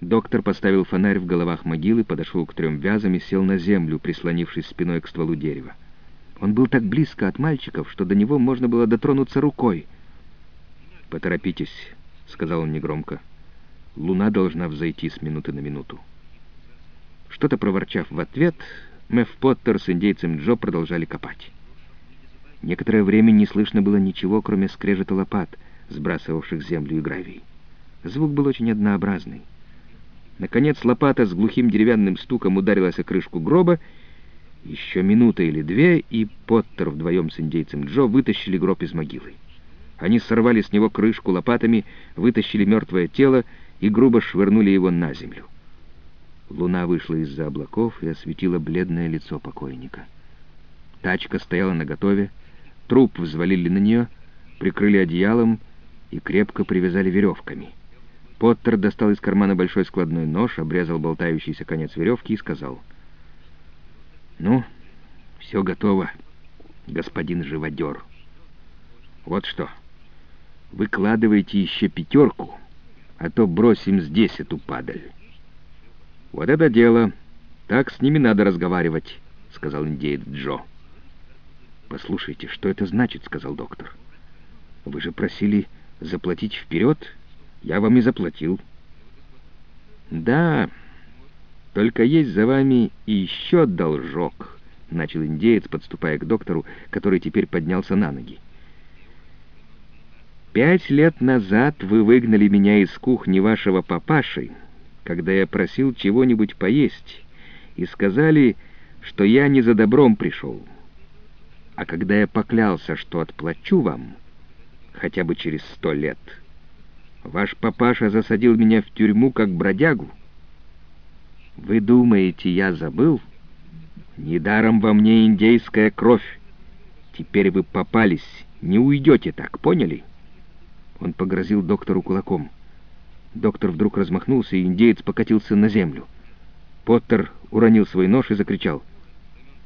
Доктор поставил фонарь в головах могилы, подошел к трем вязам и сел на землю, прислонившись спиной к стволу дерева. Он был так близко от мальчиков, что до него можно было дотронуться рукой. «Поторопитесь», — сказал он негромко. «Луна должна взойти с минуты на минуту». Что-то проворчав в ответ, Мэв Поттер с индейцем Джо продолжали копать. Некоторое время не слышно было ничего, кроме скрежета лопат, сбрасывавших землю и гравий. Звук был очень однообразный. Наконец лопата с глухим деревянным стуком ударилась о крышку гроба. Еще минута или две, и Поттер вдвоем с индейцем Джо вытащили гроб из могилы. Они сорвали с него крышку лопатами, вытащили мертвое тело и грубо швырнули его на землю. Луна вышла из-за облаков и осветила бледное лицо покойника. Тачка стояла наготове, труп взвалили на нее, прикрыли одеялом и крепко привязали веревками. Поттер достал из кармана большой складной нож, обрезал болтающийся конец веревки и сказал, «Ну, все готово, господин живодер. Вот что, выкладывайте еще пятерку, а то бросим здесь эту падаль». «Вот это дело! Так с ними надо разговаривать», — сказал индеец Джо. «Послушайте, что это значит?» — сказал доктор. «Вы же просили заплатить вперед?» Я вам и заплатил. Да, только есть за вами и еще должок, начал индеец, подступая к доктору, который теперь поднялся на ноги. Пять лет назад вы выгнали меня из кухни вашего папаши, когда я просил чего-нибудь поесть, и сказали, что я не за добром пришел. А когда я поклялся, что отплачу вам, хотя бы через сто лет, — Ваш папаша засадил меня в тюрьму как бродягу. Вы думаете, я забыл? Недаром во мне индейская кровь. Теперь вы попались, не уйдете так, поняли?» Он погрозил доктору кулаком. Доктор вдруг размахнулся, и индеец покатился на землю. Поттер уронил свой нож и закричал.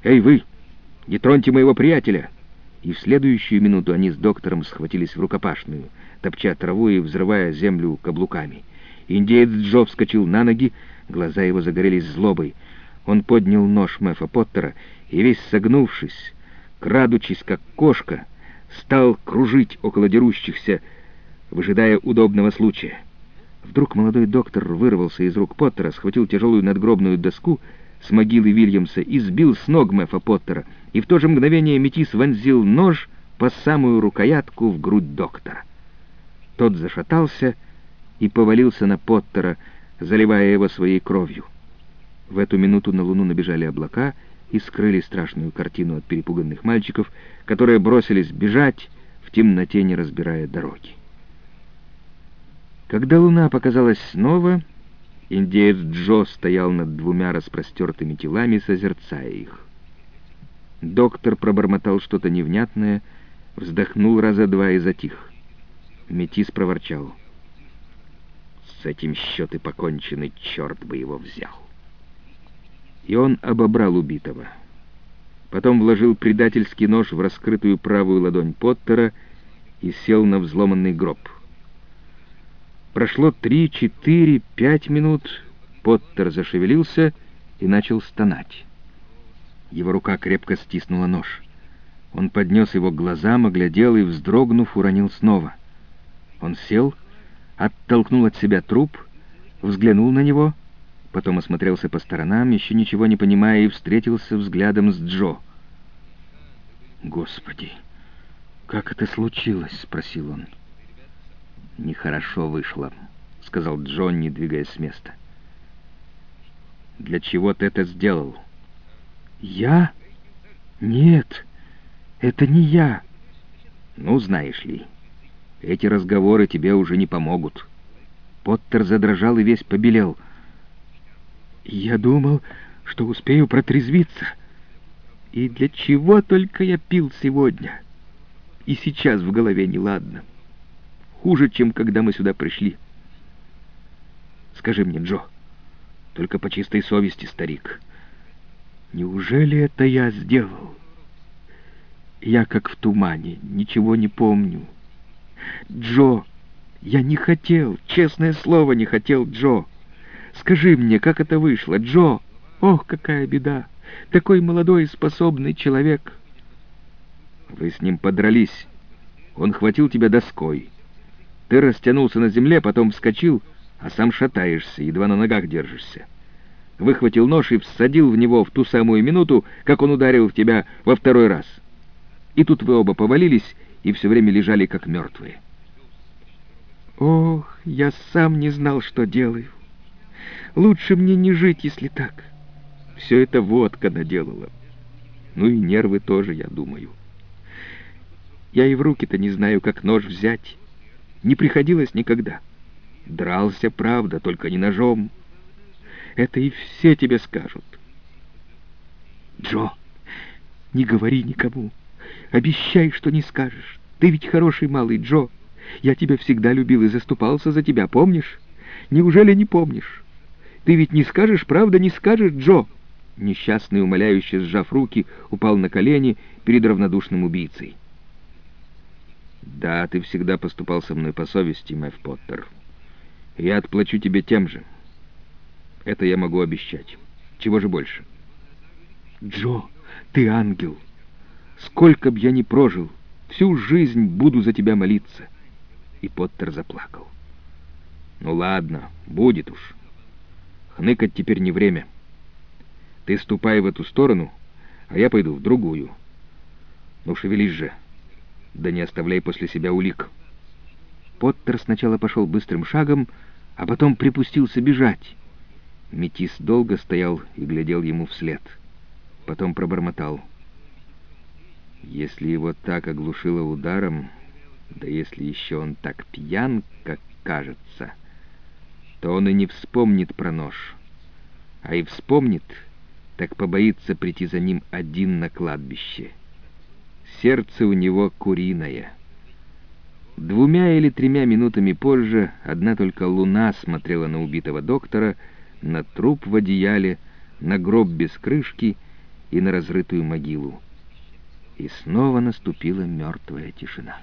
«Эй, вы! Не троньте моего приятеля!» И в следующую минуту они с доктором схватились в рукопашную — топча траву и взрывая землю каблуками. Индеец Джо вскочил на ноги, глаза его загорелись злобой. Он поднял нож Мэфа Поттера и, весь согнувшись, крадучись как кошка, стал кружить около дерущихся, выжидая удобного случая. Вдруг молодой доктор вырвался из рук Поттера, схватил тяжелую надгробную доску с могилы Вильямса и сбил с ног Мэфа Поттера, и в то же мгновение Метис вонзил нож по самую рукоятку в грудь доктора. Тот зашатался и повалился на Поттера, заливая его своей кровью. В эту минуту на луну набежали облака и скрыли страшную картину от перепуганных мальчиков, которые бросились бежать, в темноте не разбирая дороги. Когда луна показалась снова, индеец Джо стоял над двумя распростертыми телами, созерцая их. Доктор пробормотал что-то невнятное, вздохнул раза два и затих. Метис проворчал. «С этим счеты покончены, черт бы его взял!» И он обобрал убитого. Потом вложил предательский нож в раскрытую правую ладонь Поттера и сел на взломанный гроб. Прошло три, четыре, пять минут, Поттер зашевелился и начал стонать. Его рука крепко стиснула нож. Он поднес его к глазам, оглядел и, вздрогнув, уронил снова — он сел, оттолкнул от себя труп, взглянул на него, потом осмотрелся по сторонам, еще ничего не понимая, и встретился взглядом с Джо. «Господи, как это случилось?» — спросил он. «Нехорошо вышло», — сказал Джон, не двигаясь с места. «Для чего ты это сделал?» «Я? Нет, это не я». «Ну, знаешь ли, эти разговоры тебе уже не помогут». Поттер задрожал и весь побелел. «Я думал, что успею протрезвиться. И для чего только я пил сегодня? И сейчас в голове неладно. Хуже, чем когда мы сюда пришли. Скажи мне, Джо, только по чистой совести, старик, неужели это я сделал? Я как в тумане, ничего не помню». «Джо, я не хотел, честное слово, не хотел, Джо. Скажи мне, как это вышло, Джо? Ох, какая беда! Такой молодой и способный человек!» «Вы с ним подрались. Он хватил тебя доской. Ты растянулся на земле, потом вскочил, а сам шатаешься, едва на ногах держишься. Выхватил нож и всадил в него в ту самую минуту, как он ударил в тебя во второй раз. И тут вы оба повалились и все время лежали как мертвые. Ох, я сам не знал, что делаю. Лучше мне не жить, если так. Все это водка наделала. Ну и нервы тоже, я думаю. Я и в руки-то не знаю, как нож взять. Не приходилось никогда. Дрался, правда, только не ножом. Это и все тебе скажут. Джо, не говори никому. Обещай, что не скажешь. Ты ведь хороший малый, Джо. Я тебя всегда любил и заступался за тебя, помнишь? Неужели не помнишь? Ты ведь не скажешь, правда, не скажешь, Джо?» Несчастный, умоляюще сжав руки, упал на колени перед равнодушным убийцей. «Да, ты всегда поступал со мной по совести, Мэв Поттер. Я отплачу тебе тем же. Это я могу обещать. Чего же больше?» «Джо, ты ангел. Сколько б я ни прожил, всю жизнь буду за тебя молиться». И Поттер заплакал. «Ну ладно, будет уж. Хныкать теперь не время. Ты ступай в эту сторону, а я пойду в другую. Ну, шевелись же, да не оставляй после себя улик». Поттер сначала пошел быстрым шагом, а потом припустился бежать. Метис долго стоял и глядел ему вслед. Потом пробормотал. «Если его так оглушило ударом, да если еще он так пьян, как кажется, то он и не вспомнит про нож. А и вспомнит, так побоится прийти за ним один на кладбище. Сердце у него куриное». Двумя или тремя минутами позже одна только луна смотрела на убитого доктора, на труп в одеяле, на гроб без крышки и на разрытую могилу. И снова наступила мертвая тишина.